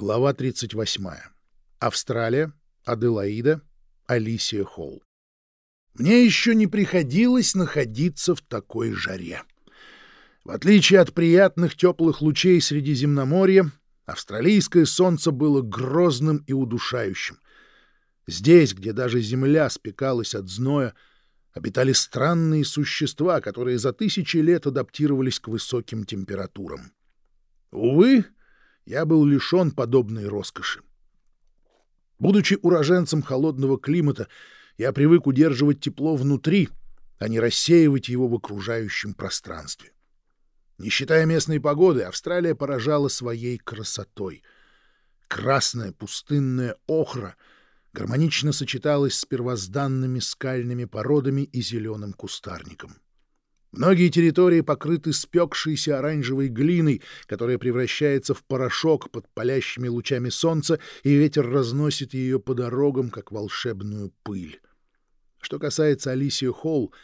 Глава 38. Австралия, Аделаида, Алисия Холл. Мне еще не приходилось находиться в такой жаре. В отличие от приятных теплых лучей Средиземноморья, австралийское солнце было грозным и удушающим. Здесь, где даже земля спекалась от зноя, обитали странные существа, которые за тысячи лет адаптировались к высоким температурам. Увы, я был лишен подобной роскоши. Будучи уроженцем холодного климата, я привык удерживать тепло внутри, а не рассеивать его в окружающем пространстве. Не считая местной погоды, Австралия поражала своей красотой. Красная пустынная охра гармонично сочеталась с первозданными скальными породами и зеленым кустарником. Многие территории покрыты спекшейся оранжевой глиной, которая превращается в порошок под палящими лучами солнца, и ветер разносит ее по дорогам, как волшебную пыль. Что касается Алисии Холл,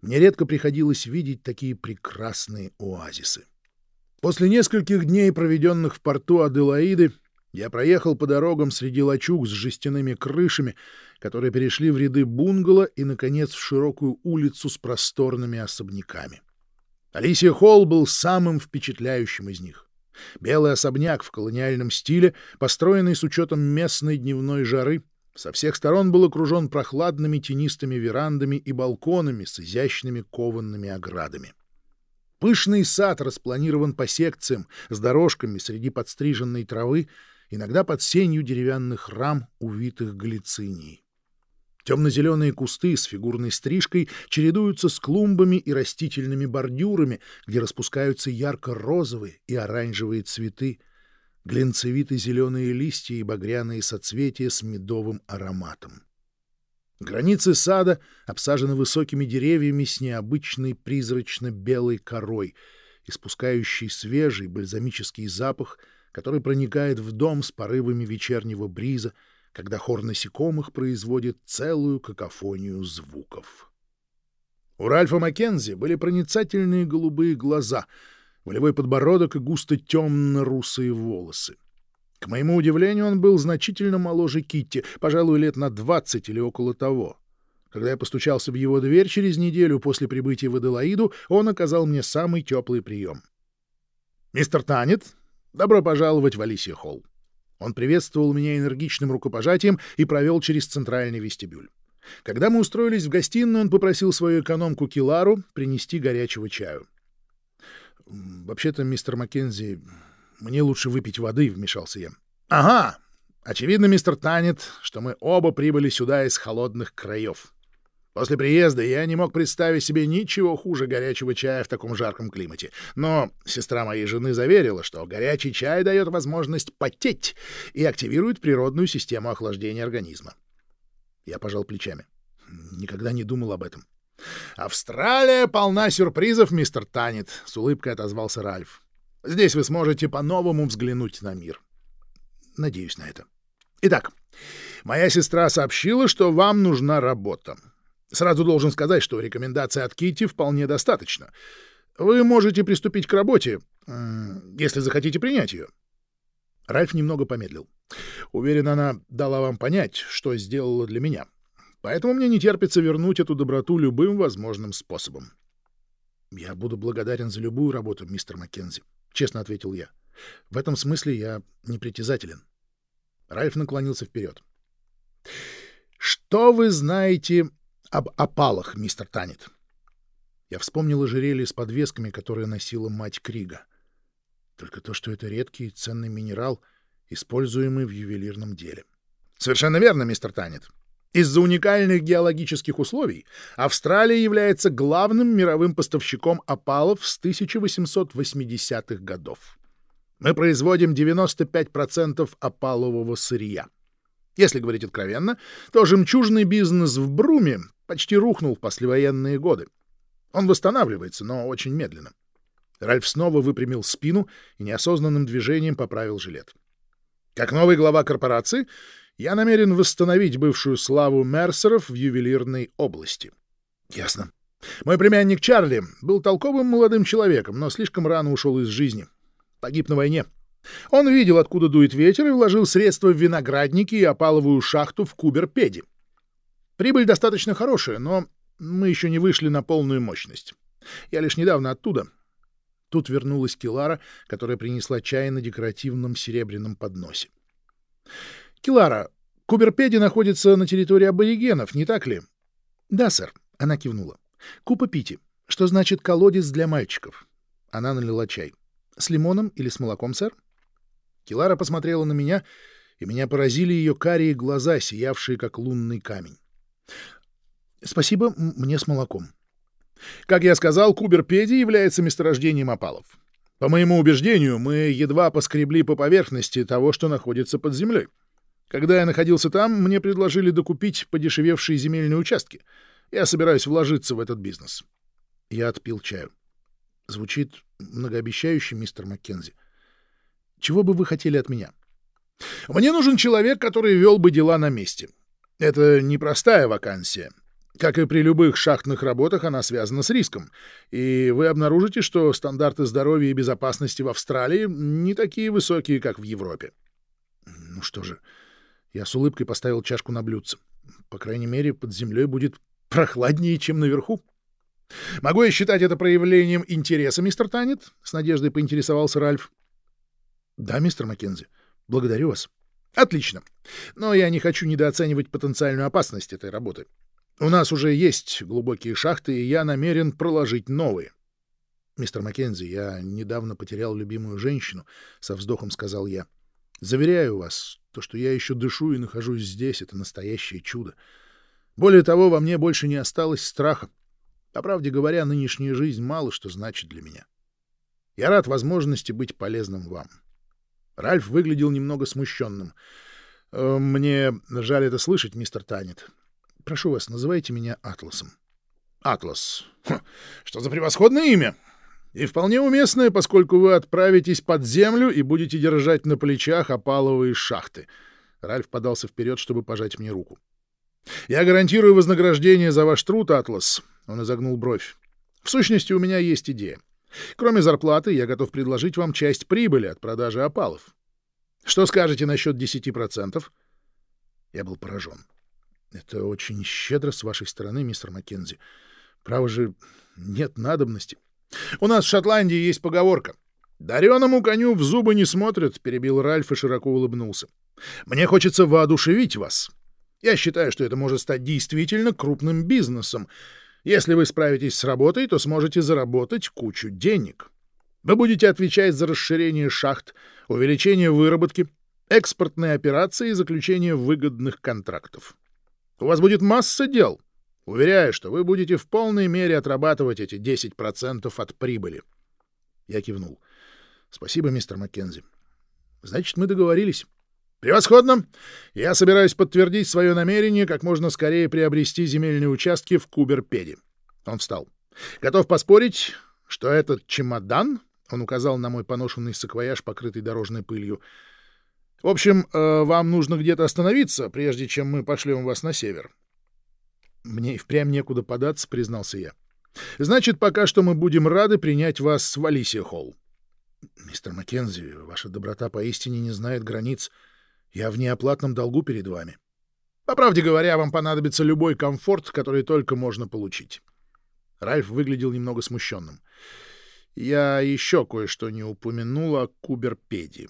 мне редко приходилось видеть такие прекрасные оазисы. После нескольких дней, проведенных в порту Аделаиды, я проехал по дорогам среди лачуг с жестяными крышами, которые перешли в ряды бунгало и, наконец, в широкую улицу с просторными особняками. Алисия Холл был самым впечатляющим из них. Белый особняк в колониальном стиле, построенный с учетом местной дневной жары, со всех сторон был окружен прохладными тенистыми верандами и балконами с изящными кованными оградами. Пышный сад распланирован по секциям, с дорожками среди подстриженной травы, иногда под сенью деревянных рам, увитых глицинией. Темно-зеленые кусты с фигурной стрижкой чередуются с клумбами и растительными бордюрами, где распускаются ярко-розовые и оранжевые цветы, глинцевито-зеленые листья и багряные соцветия с медовым ароматом. Границы сада обсажены высокими деревьями с необычной призрачно-белой корой, испускающей свежий бальзамический запах — который проникает в дом с порывами вечернего бриза, когда хор насекомых производит целую какофонию звуков. У Ральфа Маккензи были проницательные голубые глаза, волевой подбородок и густо темно-русые волосы. К моему удивлению, он был значительно моложе Китти, пожалуй, лет на двадцать или около того. Когда я постучался в его дверь через неделю после прибытия в Аделаиду, он оказал мне самый теплый прием. «Мистер Танет, Добро пожаловать в Алисия Холл. Он приветствовал меня энергичным рукопожатием и провел через центральный вестибюль. Когда мы устроились в гостиную, он попросил свою экономку Килару принести горячего чаю. «Вообще-то, мистер Маккензи, мне лучше выпить воды», — вмешался я. «Ага! Очевидно, мистер Танет, что мы оба прибыли сюда из холодных краев. После приезда я не мог представить себе ничего хуже горячего чая в таком жарком климате. Но сестра моей жены заверила, что горячий чай дает возможность потеть и активирует природную систему охлаждения организма. Я пожал плечами. Никогда не думал об этом. «Австралия полна сюрпризов, мистер Танет», — с улыбкой отозвался Ральф. «Здесь вы сможете по-новому взглянуть на мир». Надеюсь на это. Итак, моя сестра сообщила, что вам нужна работа. Сразу должен сказать, что рекомендации от Кити вполне достаточно. Вы можете приступить к работе, если захотите принять ее. Ральф немного помедлил. Уверен, она дала вам понять, что сделала для меня. Поэтому мне не терпится вернуть эту доброту любым возможным способом. «Я буду благодарен за любую работу, мистер Маккензи», — честно ответил я. «В этом смысле я непритязателен». Ральф наклонился вперед. «Что вы знаете об опалах, мистер Танет. Я вспомнил ожерелье с подвесками, которые носила мать Крига. Только то, что это редкий и ценный минерал, используемый в ювелирном деле. Совершенно верно, мистер Танет. Из-за уникальных геологических условий Австралия является главным мировым поставщиком опалов с 1880-х годов. Мы производим 95% опалового сырья. Если говорить откровенно, то жемчужный бизнес в Бруме почти рухнул в послевоенные годы. Он восстанавливается, но очень медленно. Ральф снова выпрямил спину и неосознанным движением поправил жилет. Как новый глава корпорации, я намерен восстановить бывшую славу Мерсеров в ювелирной области. Ясно. Мой племянник Чарли был толковым молодым человеком, но слишком рано ушел из жизни. Погиб на войне. Он видел, откуда дует ветер, и вложил средства в виноградники и опаловую шахту в Куберпеде. Прибыль достаточно хорошая, но мы еще не вышли на полную мощность. Я лишь недавно оттуда. Тут вернулась Килара, которая принесла чай на декоративном серебряном подносе. «Килара, Куберпеди находится на территории аборигенов, не так ли?» «Да, сэр», — она кивнула. «Купа Пити, что значит колодец для мальчиков?» Она налила чай. «С лимоном или с молоком, сэр?» Килара посмотрела на меня, и меня поразили ее карие глаза, сиявшие, как лунный камень. «Спасибо, мне с молоком». Как я сказал, Куберпеди является месторождением опалов. По моему убеждению, мы едва поскребли по поверхности того, что находится под землей. Когда я находился там, мне предложили докупить подешевевшие земельные участки. Я собираюсь вложиться в этот бизнес. Я отпил чаю. Звучит многообещающе, мистер Маккензи. Чего бы вы хотели от меня? Мне нужен человек, который вел бы дела на месте. Это непростая вакансия. Как и при любых шахтных работах, она связана с риском. И вы обнаружите, что стандарты здоровья и безопасности в Австралии не такие высокие, как в Европе. Ну что же, я с улыбкой поставил чашку на блюдце. По крайней мере, под землей будет прохладнее, чем наверху. Могу я считать это проявлением интереса, мистер Танет? С надеждой поинтересовался Ральф. Да, мистер Маккензи. Благодарю вас. Отлично. Но я не хочу недооценивать потенциальную опасность этой работы. У нас уже есть глубокие шахты, и я намерен проложить новые. Мистер Маккензи, я недавно потерял любимую женщину, со вздохом сказал я. Заверяю вас, то, что я еще дышу и нахожусь здесь, это настоящее чудо. Более того, во мне больше не осталось страха. По правде говоря, нынешняя жизнь мало что значит для меня. Я рад возможности быть полезным вам. Ральф выглядел немного смущенным. «Э, «Мне жаль это слышать, мистер Танет. Прошу вас, называйте меня Атласом. Атлас. Ха, что за превосходное имя! И вполне уместное, поскольку вы отправитесь под землю и будете держать на плечах опаловые шахты. Ральф подался вперед, чтобы пожать мне руку. Я гарантирую вознаграждение за ваш труд, Атлас. Он изогнул бровь. В сущности, у меня есть идея. Кроме зарплаты, я готов предложить вам часть прибыли от продажи опалов. Что скажете насчет 10%? Я был поражен. Это очень щедро с вашей стороны, мистер Маккензи. Право же, нет надобности. У нас в Шотландии есть поговорка. «Дареному коню в зубы не смотрят», — перебил Ральф и широко улыбнулся. «Мне хочется воодушевить вас. Я считаю, что это может стать действительно крупным бизнесом. Если вы справитесь с работой, то сможете заработать кучу денег. Вы будете отвечать за расширение шахт, увеличение выработки, экспортные операции и заключение выгодных контрактов. У вас будет масса дел. Уверяю, что вы будете в полной мере отрабатывать эти 10% от прибыли. Я кивнул. Спасибо, мистер Маккензи. Значит, мы договорились. Превосходно. Я собираюсь подтвердить свое намерение как можно скорее приобрести земельные участки в Куберпеде. Он встал. Готов поспорить, что этот чемодан, он указал на мой поношенный саквояж, покрытый дорожной пылью, в общем, э, вам нужно где-то остановиться, прежде чем мы пошлем вас на север. Мне и впрямь некуда податься, признался я. Значит, пока что мы будем рады принять вас в Алисия Холл. Мистер Маккензи, ваша доброта поистине не знает границ. Я в неоплатном долгу перед вами. По правде говоря, вам понадобится любой комфорт, который только можно получить. Ральф выглядел немного смущенным. Я еще кое-что не упомянул о Куберпедии.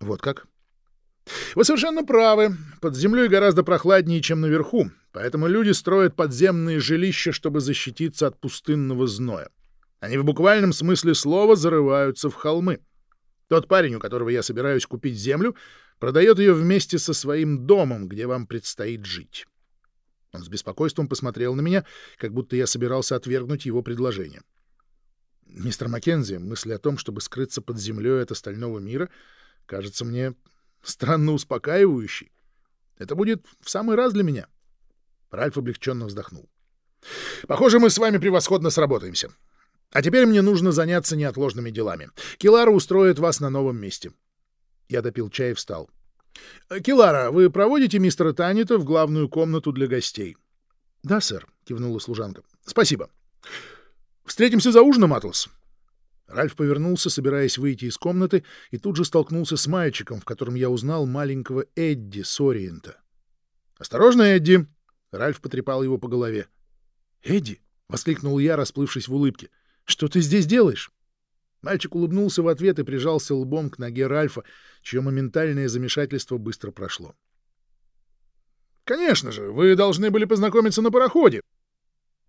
Вот как? Вы совершенно правы. Под землей гораздо прохладнее, чем наверху, поэтому люди строят подземные жилища, чтобы защититься от пустынного зноя. Они в буквальном смысле слова зарываются в холмы. Тот парень, у которого я собираюсь купить землю, продает ее вместе со своим домом, где вам предстоит жить. Он с беспокойством посмотрел на меня, как будто я собирался отвергнуть его предложение. Мистер Маккензи, мысль о том, чтобы скрыться под землей от остального мира — кажется мне странно успокаивающей. Это будет в самый раз для меня. Ральф облегченно вздохнул. Похоже, мы с вами превосходно сработаемся. А теперь мне нужно заняться неотложными делами. Килара устроит вас на новом месте. Я допил чай и встал. Килара, вы проводите мистера Танита в главную комнату для гостей? Да, сэр, кивнула служанка. Спасибо. Встретимся за ужином, Атлас. Ральф повернулся, собираясь выйти из комнаты, и тут же столкнулся с мальчиком, в котором я узнал маленького Эдди с Ориента. «Осторожно, Эдди!» — Ральф потрепал его по голове. «Эдди!» — воскликнул я, расплывшись в улыбке. «Что ты здесь делаешь?» Мальчик улыбнулся в ответ и прижался лбом к ноге Ральфа, чье моментальное замешательство быстро прошло. «Конечно же, вы должны были познакомиться на пароходе!»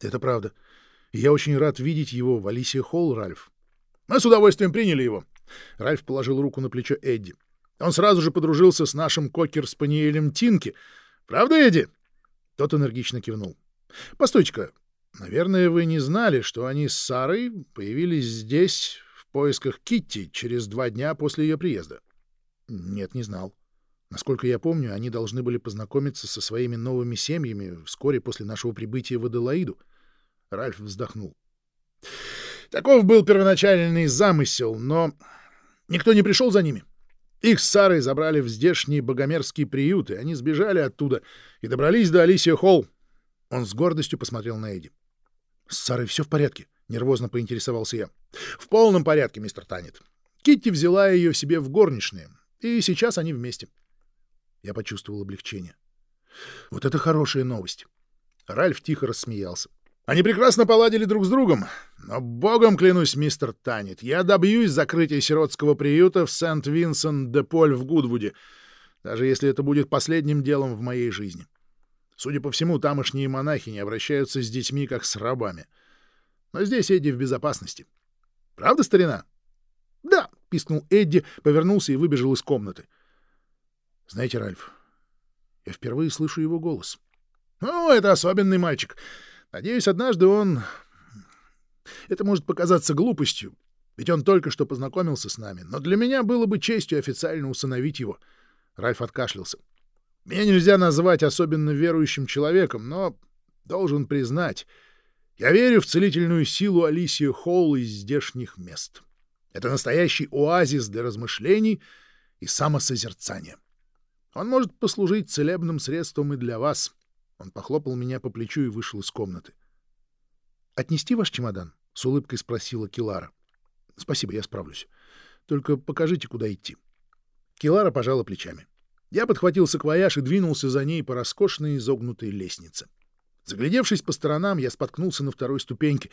«Это правда. я очень рад видеть его в Алисия Холл, Ральф. Мы с удовольствием приняли его. Ральф положил руку на плечо Эдди. Он сразу же подружился с нашим кокер-спаниелем Тинки. Правда, Эдди? Тот энергично кивнул. Постойте-ка, наверное, вы не знали, что они с Сарой появились здесь поисках Китти через два дня после ее приезда? Нет, не знал. Насколько я помню, они должны были познакомиться со своими новыми семьями вскоре после нашего прибытия в Аделаиду. Ральф вздохнул. Таков был первоначальный замысел, но никто не пришел за ними. Их с Сарой забрали в здешний богомерзкий приют, и они сбежали оттуда и добрались до Алисия Холл. Он с гордостью посмотрел на Эдди. — С Сарой все в порядке? — нервозно поинтересовался я. — В полном порядке, мистер Танет. Китти взяла ее себе в горничные, и сейчас они вместе. Я почувствовал облегчение. Вот это хорошая новость. Ральф тихо рассмеялся. Они прекрасно поладили друг с другом, но богом клянусь, мистер Танет, я добьюсь закрытия сиротского приюта в Сент-Винсент-де-Поль в Гудвуде, даже если это будет последним делом в моей жизни. Судя по всему, тамошние монахи не обращаются с детьми, как с рабами. Но здесь Эдди в безопасности. Правда, старина? — Да, — пискнул Эдди, повернулся и выбежал из комнаты. — Знаете, Ральф, я впервые слышу его голос. — Ну, это особенный мальчик. Надеюсь, однажды он... Это может показаться глупостью, ведь он только что познакомился с нами, но для меня было бы честью официально усыновить его. Ральф откашлялся. Меня нельзя назвать особенно верующим человеком, но должен признать, я верю в целительную силу Алисии Холл из здешних мест. Это настоящий оазис для размышлений и самосозерцания. Он может послужить целебным средством и для вас. Он похлопал меня по плечу и вышел из комнаты. «Отнести ваш чемодан?» — с улыбкой спросила Килара. «Спасибо, я справлюсь. Только покажите, куда идти». Килара пожала плечами. Я подхватил саквояж и двинулся за ней по роскошной изогнутой лестнице. Заглядевшись по сторонам, я споткнулся на второй ступеньке.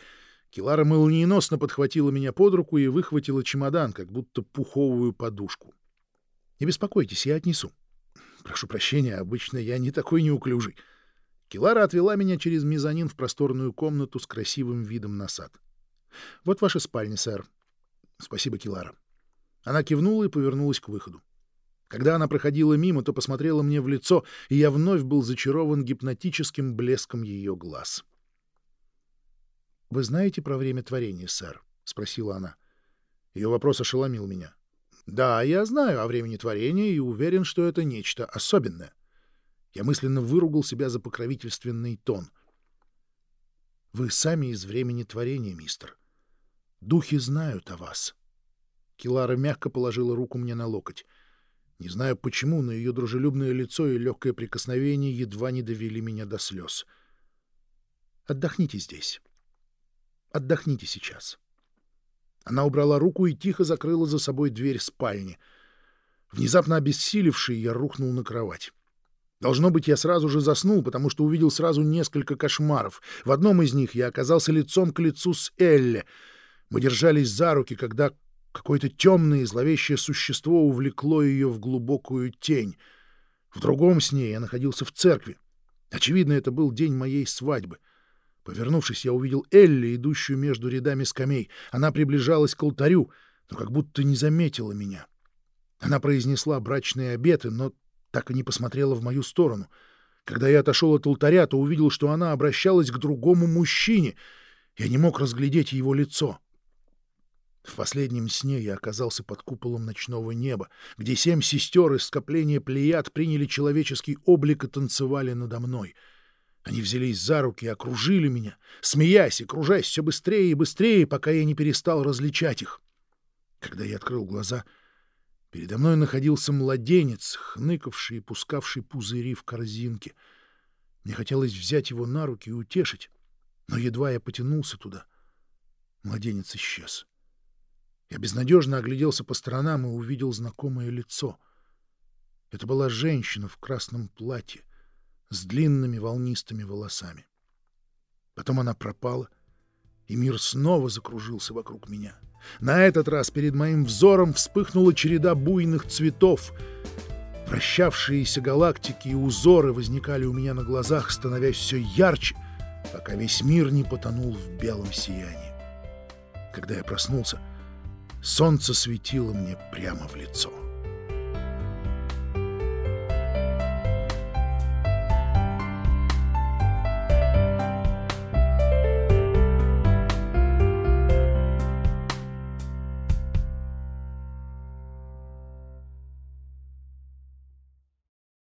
Килара молниеносно подхватила меня под руку и выхватила чемодан, как будто пуховую подушку. «Не беспокойтесь, я отнесу». «Прошу прощения, обычно я не такой неуклюжий». Килара отвела меня через мезонин в просторную комнату с красивым видом на сад. — Вот ваша спальня, сэр. — Спасибо, Килара. Она кивнула и повернулась к выходу. Когда она проходила мимо, то посмотрела мне в лицо, и я вновь был зачарован гипнотическим блеском ее глаз. — Вы знаете про время творения, сэр? — спросила она. Ее вопрос ошеломил меня. — Да, я знаю о времени творения и уверен, что это нечто особенное. Я мысленно выругал себя за покровительственный тон. «Вы сами из времени творения, мистер. Духи знают о вас». Килара мягко положила руку мне на локоть. Не знаю почему, но ее дружелюбное лицо и легкое прикосновение едва не довели меня до слез. «Отдохните здесь. Отдохните сейчас». Она убрала руку и тихо закрыла за собой дверь спальни. Внезапно обессилевший, я рухнул на кровать. Должно быть, я сразу же заснул, потому что увидел сразу несколько кошмаров. В одном из них я оказался лицом к лицу с Элли. Мы держались за руки, когда какое-то темное и зловещее существо увлекло ее в глубокую тень. В другом сне я находился в церкви. Очевидно, это был день моей свадьбы. Повернувшись, я увидел Элли, идущую между рядами скамей. Она приближалась к алтарю, но как будто не заметила меня. Она произнесла брачные обеты, но так и не посмотрела в мою сторону. Когда я отошел от алтаря, то увидел, что она обращалась к другому мужчине. Я не мог разглядеть его лицо. В последнем сне я оказался под куполом ночного неба, где семь сестер из скопления плеяд приняли человеческий облик и танцевали надо мной. Они взялись за руки и окружили меня, смеясь и кружась все быстрее и быстрее, пока я не перестал различать их. Когда я открыл глаза — Передо мной находился младенец, хныкавший и пускавший пузыри в корзинке. Мне хотелось взять его на руки и утешить, но едва я потянулся туда, младенец исчез. Я безнадежно огляделся по сторонам и увидел знакомое лицо. Это была женщина в красном платье с длинными волнистыми волосами. Потом она пропала, и мир снова закружился вокруг меня. На этот раз перед моим взором вспыхнула череда буйных цветов. Вращавшиеся галактики и узоры возникали у меня на глазах, становясь все ярче, пока весь мир не потонул в белом сиянии. Когда я проснулся, солнце светило мне прямо в лицо.